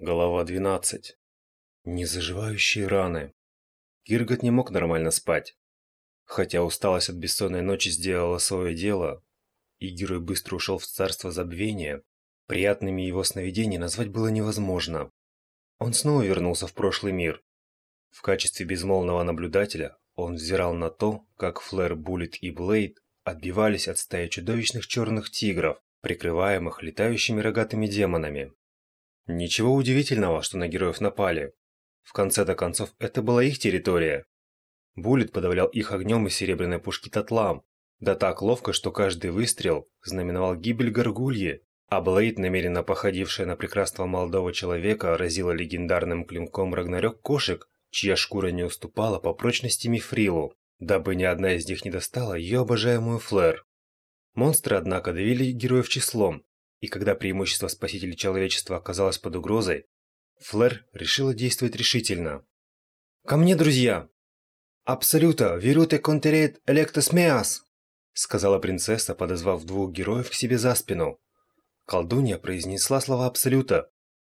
Голова 12. Незаживающие раны. Киргот не мог нормально спать. Хотя усталость от бессонной ночи сделала свое дело, и герой быстро ушел в царство забвения, приятными его сновидения назвать было невозможно. Он снова вернулся в прошлый мир. В качестве безмолвного наблюдателя он взирал на то, как Флэр, Буллет и Блейд отбивались от стаи чудовищных черных тигров, прикрываемых летающими рогатыми демонами. Ничего удивительного, что на героев напали. В конце-то концов, это была их территория. Буллет подавлял их огнем из серебряной пушки Татлам, да так ловко, что каждый выстрел знаменовал гибель горгульи, а Блейд, намеренно походившая на прекрасного молодого человека, разила легендарным клинком Рагнарёк кошек, чья шкура не уступала по прочности Мифрилу, дабы ни одна из них не достала ее обожаемую Флэр. Монстры, однако, давили героев числом, и когда преимущество спасителей человечества оказалось под угрозой, Флэр решила действовать решительно. «Ко мне, друзья!» «Абсолюта, веруте контерет электос меас!» сказала принцесса, подозвав двух героев к себе за спину. Колдунья произнесла слова Абсолюта,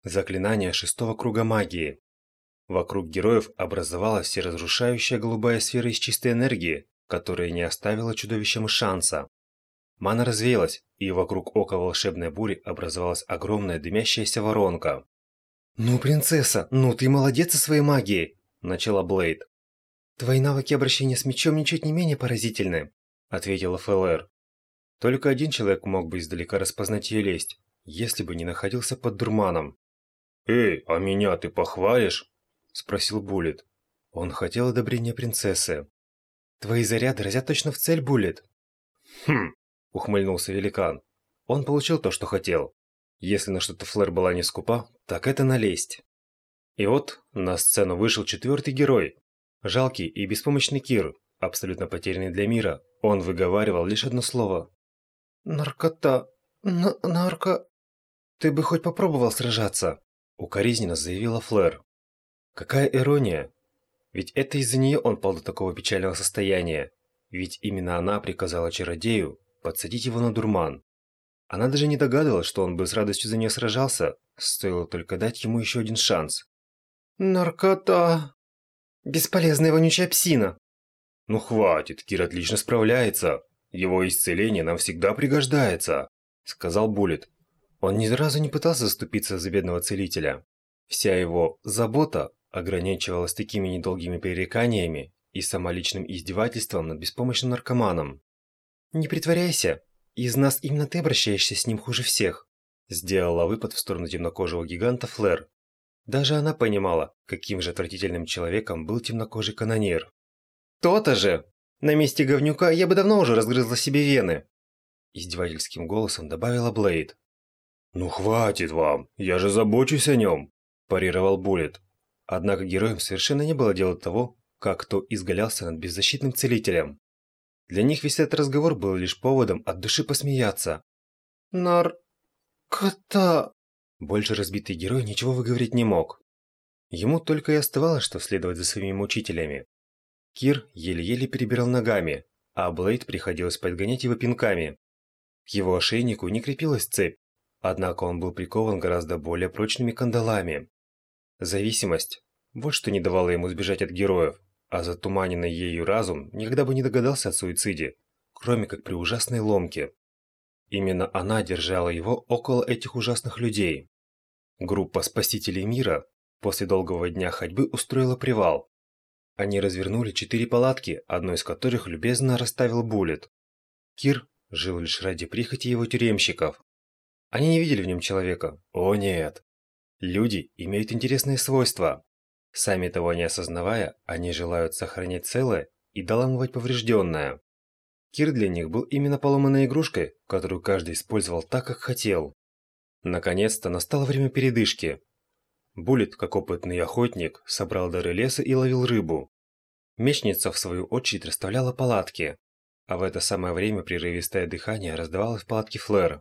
заклинание шестого круга магии. Вокруг героев образовалась всеразрушающая голубая сфера из чистой энергии, которая не оставила чудовищам шанса. Мана развеялась, и вокруг ока волшебной бури образовалась огромная дымящаяся воронка. «Ну, принцесса, ну ты молодец со своей магией!» – начала Блейд. «Твои навыки обращения с мечом ничуть не менее поразительны», – ответила ФЛР. Только один человек мог бы издалека распознать ее лесть, если бы не находился под дурманом. «Эй, а меня ты похвалишь?» – спросил Буллет. Он хотел одобрения принцессы. «Твои заряды разят точно в цель, Буллет». «Хм, ухмыльнулся великан. Он получил то, что хотел. Если на что-то Флэр была не скупа, так это налезть. И вот на сцену вышел четвертый герой. Жалкий и беспомощный Кир, абсолютно потерянный для мира. Он выговаривал лишь одно слово. «Наркота... Н нарко...» «Ты бы хоть попробовал сражаться», — укоризненно заявила Флэр. Какая ирония. Ведь это из-за нее он пал до такого печального состояния. Ведь именно она приказала чародею подсадить его на дурман. Она даже не догадывалась, что он бы с радостью за нее сражался, стоило только дать ему еще один шанс. «Наркота! Бесполезная вонючая псина!» «Ну хватит, Кир отлично справляется. Его исцеление нам всегда пригождается», — сказал Буллет. Он ни разу не пытался заступиться за бедного целителя. Вся его забота ограничивалась такими недолгими пререканиями и самоличным издевательством над беспомощным наркоманом. «Не притворяйся. Из нас именно ты обращаешься с ним хуже всех», сделала выпад в сторону темнокожего гиганта Флэр. Даже она понимала, каким же отвратительным человеком был темнокожий канонир. «То-то же! На месте говнюка я бы давно уже разгрызла себе вены!» Издевательским голосом добавила Блейд. «Ну хватит вам, я же забочусь о нем!» парировал Буллет. Однако героям совершенно не было дела того, как кто изгалялся над беззащитным целителем. Для них весь этот разговор был лишь поводом от души посмеяться. «Нар... кота...» Больше разбитый герой ничего выговорить не мог. Ему только и оставалось, что следовать за своими мучителями. Кир еле-еле перебирал ногами, а Блейд приходилось подгонять его пинками. К его ошейнику не крепилась цепь, однако он был прикован гораздо более прочными кандалами. Зависимость – вот что не давало ему сбежать от героев, а затуманенный ею разум никогда бы не догадался о суициде, кроме как при ужасной ломке. Именно она держала его около этих ужасных людей. Группа спасителей мира после долгого дня ходьбы устроила привал. Они развернули четыре палатки, одну из которых любезно расставил Буллет. Кир жил лишь ради прихоти его тюремщиков. Они не видели в нем человека. О нет! Люди имеют интересные свойства. Сами того не осознавая, они желают сохранять целое и доламывать поврежденное. Кир для них был именно поломанной игрушкой, которую каждый использовал так, как хотел. Наконец-то настало время передышки. Буллет, как опытный охотник, собрал дары леса и ловил рыбу. Мечница, в свою очередь, расставляла палатки. А в это самое время прерывистое дыхание раздавалось в палатке Флэр.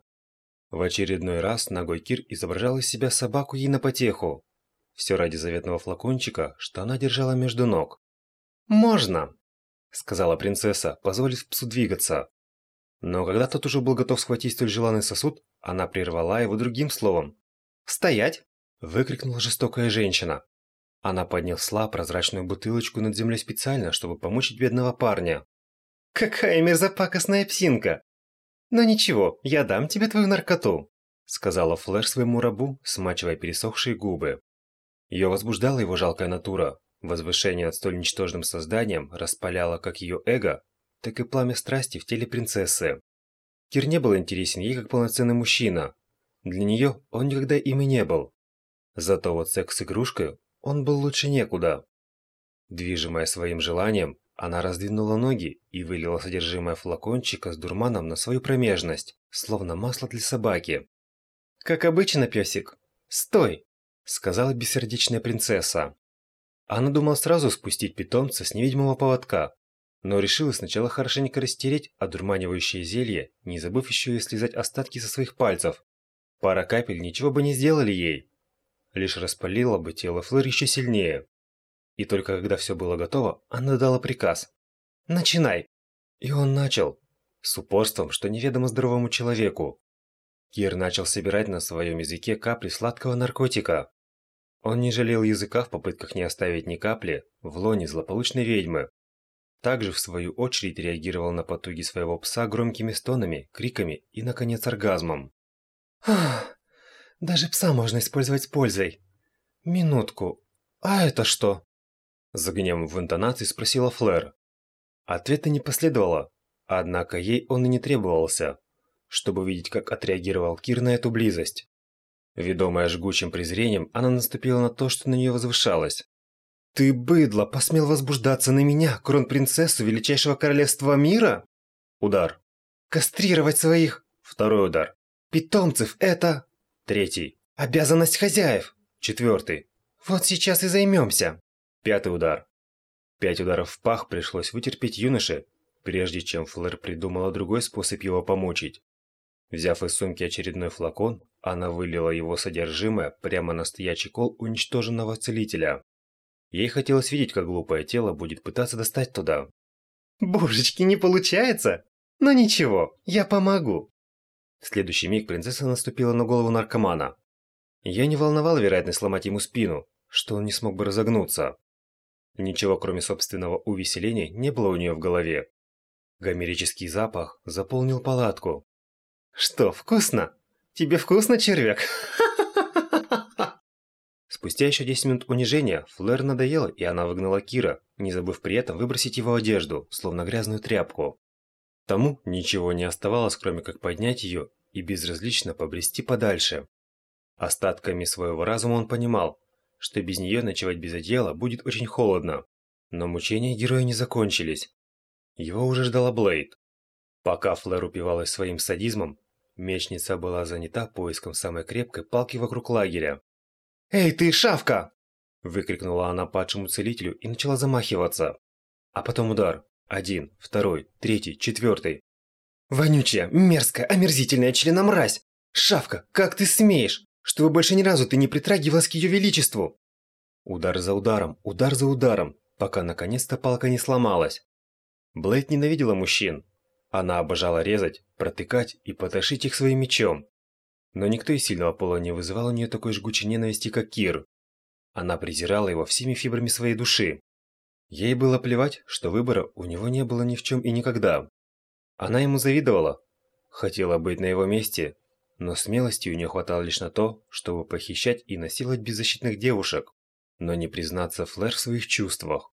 В очередной раз ногой Кир изображал из себя собаку ей на потеху, все ради заветного флакончика, что она держала между ног. «Можно!» – сказала принцесса, позволив псу двигаться. Но когда тот уже был готов схватить столь желанный сосуд, она прервала его другим словом. «Стоять!» Выкрикнула жестокая женщина. Она поднесла прозрачную бутылочку над землей специально, чтобы помочь бедного парня. «Какая мерзопакостная псинка! Но ничего, я дам тебе твою наркоту», сказала Флэр своему рабу, смачивая пересохшие губы. Ее возбуждала его жалкая натура. Возвышение над столь ничтожным созданием распаляло как ее эго, так и пламя страсти в теле принцессы. Кир не был интересен ей как полноценный мужчина. Для нее он никогда им и не был. Зато вот секс с игрушкой он был лучше некуда. Движимая своим желанием, она раздвинула ноги и вылила содержимое флакончика с дурманом на свою промежность, словно масло для собаки. «Как обычно, песик. Стой!» – сказала бессердечная принцесса. Она думала сразу спустить питомца с невидимого поводка, но решила сначала хорошенько растереть одурманивающее зелье, не забыв еще и слезать остатки со своих пальцев. Пара капель ничего бы не сделали ей, лишь распалила бы тело Флэр еще сильнее. И только когда все было готово, она дала приказ. «Начинай!» И он начал, с упорством, что неведомо здоровому человеку. Кир начал собирать на своем языке капли сладкого наркотика. Он не жалел языка в попытках не оставить ни капли в лоне злополучной ведьмы. Также, в свою очередь, реагировал на потуги своего пса громкими стонами, криками и, наконец, оргазмом. «Ах, даже пса можно использовать с пользой. Минутку, а это что?» С гневом в интонации спросила Флэр. Ответа не последовало, однако ей он и не требовался чтобы увидеть, как отреагировал Кир на эту близость. Ведомая жгучим презрением, она наступила на то, что на нее возвышалось. «Ты, быдло, посмел возбуждаться на меня, кронпринцессу величайшего королевства мира?» Удар. «Кастрировать своих!» Второй удар. «Питомцев – это...» Третий. «Обязанность хозяев!» Четвертый. «Вот сейчас и займемся!» Пятый удар. Пять ударов в пах пришлось вытерпеть юноше, прежде чем Флэр придумала другой способ его помучить. Взяв из сумки очередной флакон, она вылила его содержимое прямо на стоячий кол уничтоженного целителя. Ей хотелось видеть, как глупое тело будет пытаться достать туда. «Божечки, не получается? Но ничего, я помогу!» В следующий миг принцесса наступила на голову наркомана. Ее не волновала вероятность сломать ему спину, что он не смог бы разогнуться. Ничего, кроме собственного увеселения, не было у нее в голове. Гомерический запах заполнил палатку. Что, вкусно? Тебе вкусно, червяк? Спустя еще 10 минут унижения, Флэр надоело, и она выгнала Кира, не забыв при этом выбросить его одежду, словно грязную тряпку. Тому ничего не оставалось, кроме как поднять ее и безразлично побрести подальше. Остатками своего разума он понимал, что без нее ночевать без одеяла будет очень холодно. Но мучения героя не закончились. Его уже ждала Блейд. Пока Флэр упивалась своим садизмом, мечница была занята поиском самой крепкой палки вокруг лагеря. «Эй, ты, шавка!» Выкрикнула она падшему целителю и начала замахиваться. А потом удар. Один, второй, третий, четвертый. «Вонючая, мерзкая, омерзительная членомразь! Шавка, как ты смеешь? Чтобы больше ни разу ты не притрагивалась к ее величеству!» Удар за ударом, удар за ударом, пока наконец-то палка не сломалась. Блейд ненавидела мужчин, она обожала резать, протыкать и потрошить их своим мечом. Но никто из сильного пола не вызывал у нее такой жгучей ненависти, как Кир. Она презирала его всеми фибрами своей души. Ей было плевать, что выбора у него не было ни в чем и никогда. Она ему завидовала. Хотела быть на его месте, но смелости у нее хватало лишь на то, чтобы похищать и насиловать беззащитных девушек, но не признаться Флэр в своих чувствах.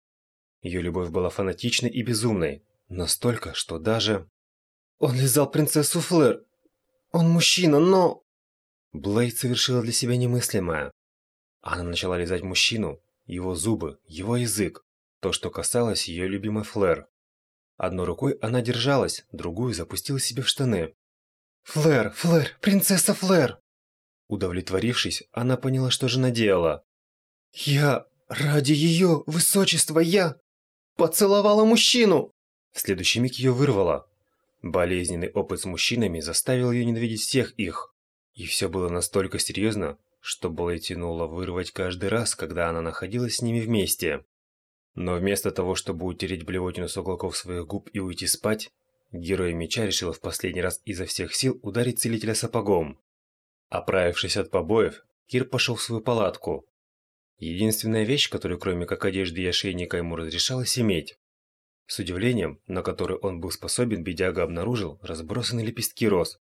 Ее любовь была фанатичной и безумной, Настолько, что даже... Он лизал принцессу Флэр. Он мужчина, но... Блейд совершила для себя немыслимое. Она начала лизать мужчину, его зубы, его язык, то, что касалось ее любимой Флэр. Одной рукой она держалась, другую запустила себе в штаны. «Флэр, Флэр, принцесса Флэр!» Удовлетворившись, она поняла, что же наделала. «Я... ради ее высочества я... поцеловала мужчину!» В следующий миг ее вырвало. Болезненный опыт с мужчинами заставил ее ненавидеть всех их. И все было настолько серьезно, что Блэй тянуло вырвать каждый раз, когда она находилась с ними вместе. Но вместо того, чтобы утереть блевотину с уголков своих губ и уйти спать, герой меча решила в последний раз изо всех сил ударить целителя сапогом. Оправившись от побоев, Кир пошел в свою палатку. Единственная вещь, которую кроме как одежды и ошейника ему разрешалось иметь. С удивлением, на которое он был способен, бедяга обнаружил разбросанные лепестки роз.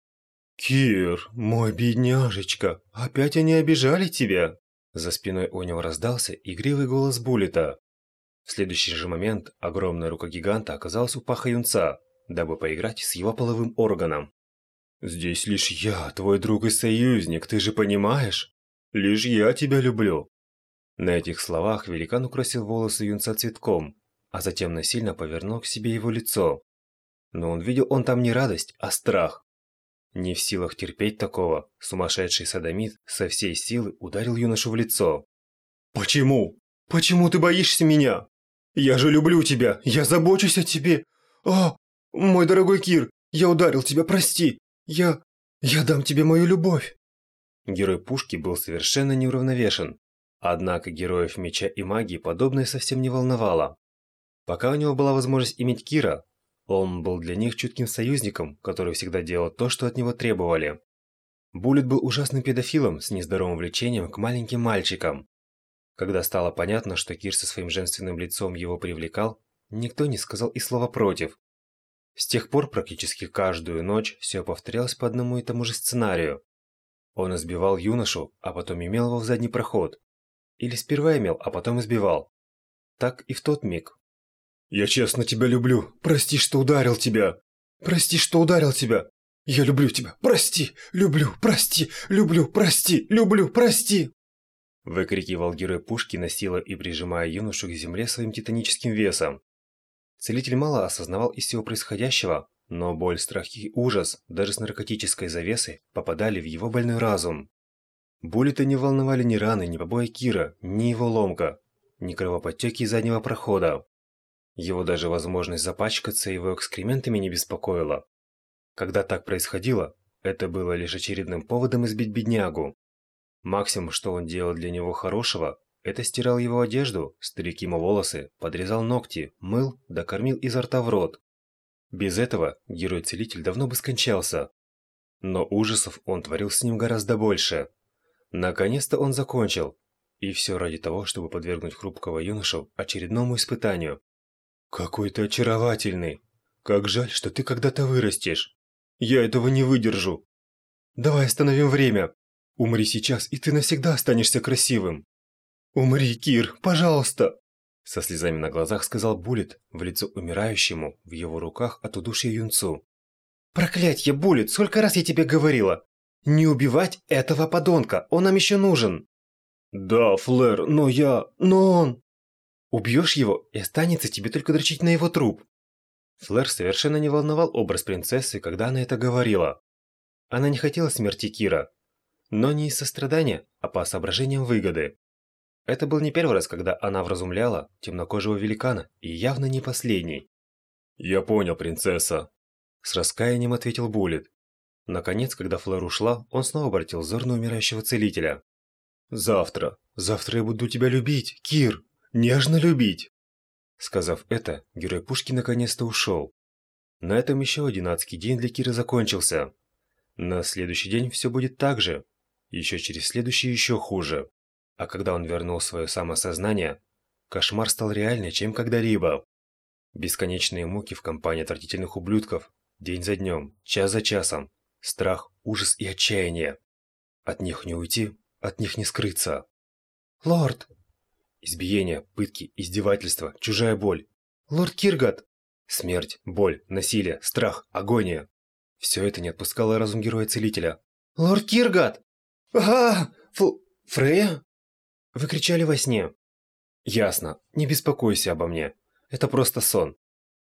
«Кир, мой бедняжечка, опять они обижали тебя?» За спиной у него раздался игривый голос Буллета. В следующий же момент огромная рука гиганта оказалась у паха юнца, дабы поиграть с его половым органом. «Здесь лишь я, твой друг и союзник, ты же понимаешь? Лишь я тебя люблю!» На этих словах великан украсил волосы юнца цветком, а затем насильно повернул к себе его лицо. Но он видел он там не радость, а страх. Не в силах терпеть такого, сумасшедший садомит со всей силы ударил юношу в лицо. «Почему? Почему ты боишься меня? Я же люблю тебя, я забочусь о тебе. О, мой дорогой Кир, я ударил тебя, прости. Я... я дам тебе мою любовь». Герой пушки был совершенно неуравновешен. Однако героев меча и магии подобное совсем не волновало. Пока у него была возможность иметь Кира, он был для них чутким союзником, который всегда делал то, что от него требовали. Буллет был ужасным педофилом с нездоровым влечением к маленьким мальчикам. Когда стало понятно, что Кир со своим женственным лицом его привлекал, никто не сказал и слова против. С тех пор практически каждую ночь все повторялось по одному и тому же сценарию. Он избивал юношу, а потом имел его в задний проход. Или сперва имел, а потом избивал. Так и в тот миг, я честно тебя люблю. Прости, что ударил тебя. Прости, что ударил тебя. Я люблю тебя. Прости, люблю, прости, люблю, прости, люблю, прости. Выкрикивал герой пушки, насилуя и прижимая юношу к земле своим титаническим весом. Целитель мало осознавал из всего происходящего, но боль, страх и ужас, даже с наркотической завесой, попадали в его больной разум. Боли-то не волновали ни раны, ни побои Кира, ни его ломка, ни кровоподтеки заднего прохода. Его даже возможность запачкаться его экскрементами не беспокоила. Когда так происходило, это было лишь очередным поводом избить беднягу. Максимум, что он делал для него хорошего, это стирал его одежду, стриг ему волосы, подрезал ногти, мыл, докормил изо рта в рот. Без этого герой-целитель давно бы скончался. Но ужасов он творил с ним гораздо больше. Наконец-то он закончил. И все ради того, чтобы подвергнуть хрупкого юношу очередному испытанию. «Какой ты очаровательный! Как жаль, что ты когда-то вырастешь! Я этого не выдержу! Давай остановим время! Умри сейчас, и ты навсегда останешься красивым!» «Умри, Кир, пожалуйста!» Со слезами на глазах сказал Буллет в лицо умирающему в его руках от удушья юнцу. «Проклятье, Буллет, сколько раз я тебе говорила! Не убивать этого подонка, он нам еще нужен!» «Да, Флэр, но я... но он...» Убьешь его, и останется тебе только дрочить на его труп. Флэр совершенно не волновал образ принцессы, когда она это говорила. Она не хотела смерти Кира, но не из сострадания, а по соображениям выгоды. Это был не первый раз, когда она вразумляла темнокожего великана, и явно не последний. «Я понял, принцесса», – с раскаянием ответил Буллет. Наконец, когда Флэр ушла, он снова обратил взор на умирающего целителя. «Завтра, завтра я буду тебя любить, Кир!» Нежно любить!» Сказав это, герой пушки наконец-то ушел. На этом еще один адский день для Кира закончился. На следующий день все будет так же. Еще через следующий еще хуже. А когда он вернул свое самосознание, кошмар стал реальнее, чем когда-либо. Бесконечные муки в компании отвратительных ублюдков, день за днем, час за часом, страх, ужас и отчаяние. От них не уйти, от них не скрыться. «Лорд, Избиение, пытки, издевательства, чужая боль. Лорд Киргат! Смерть, боль, насилие, страх, агония. Все это не отпускало разум героя-целителя. «Лорд Киргат! а Фу... Фрея?» Вы кричали во сне. «Ясно. Не беспокойся обо мне. Это просто сон».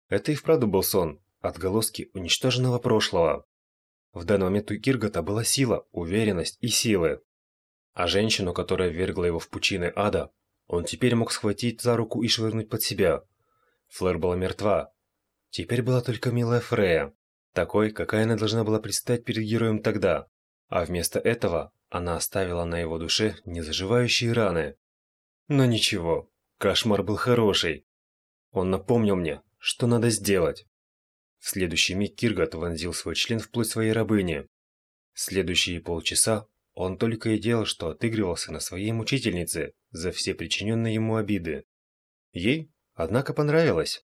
Это и вправду был сон, отголоски уничтоженного прошлого. В данный момент у Киргата была сила, уверенность и силы. А женщину, которая ввергла его в пучины ада, он теперь мог схватить за руку и швырнуть под себя. Флэр была мертва. Теперь была только милая Фрея, такой, какая она должна была предстать перед героем тогда. А вместо этого она оставила на его душе незаживающие раны. Но ничего, кошмар был хороший. Он напомнил мне, что надо сделать. В следующий миг Киргат вонзил свой член в плоть своей рабыни. Следующие полчаса Он только и делал, что отыгрывался на своей мучительнице за все причиненные ему обиды. Ей, однако, понравилось.